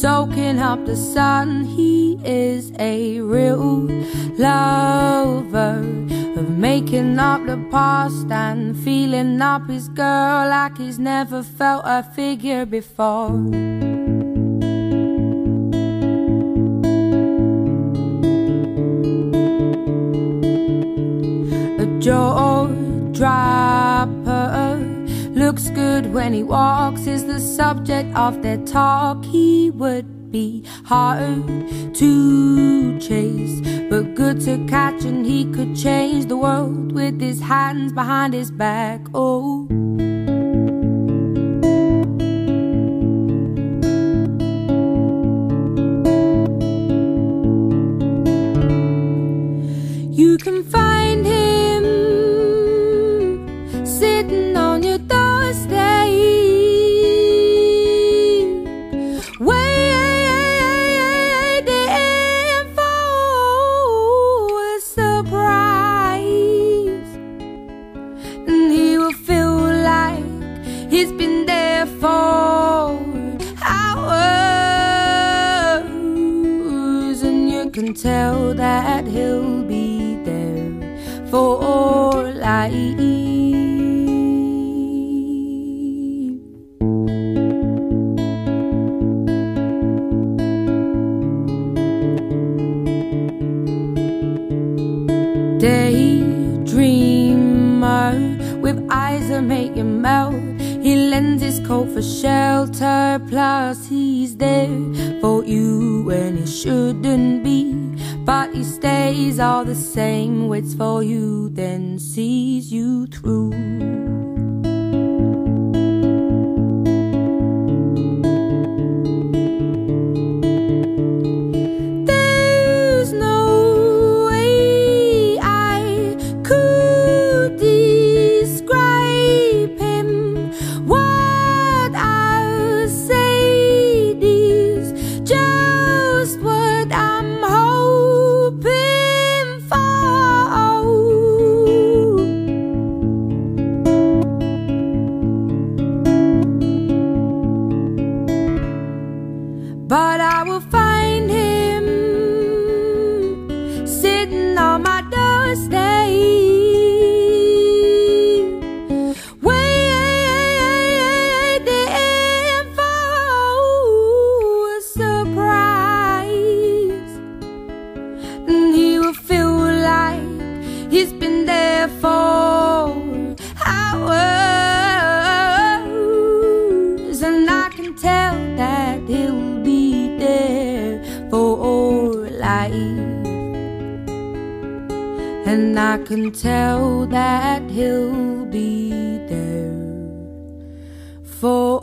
soaking up the sun. He is a real lover of making up the past and feeling up his girl like he's never felt a figure before. A good when he walks is the subject of their talk. He would be hard to chase, but good to catch, and he could change the world with his hands behind his back. Oh. You can find him sitting can tell that he'll be there for life. Daydreamer with eyes that make you melt. Coat for shelter, plus he's there for you when he shouldn't be. But he stays all the same, waits for you, then sees you through. I will find him sitting on my doorstep, waiting for a surprise, and he will feel like he's been there for hours, and I can tell that he'll And I can tell that he'll be there for.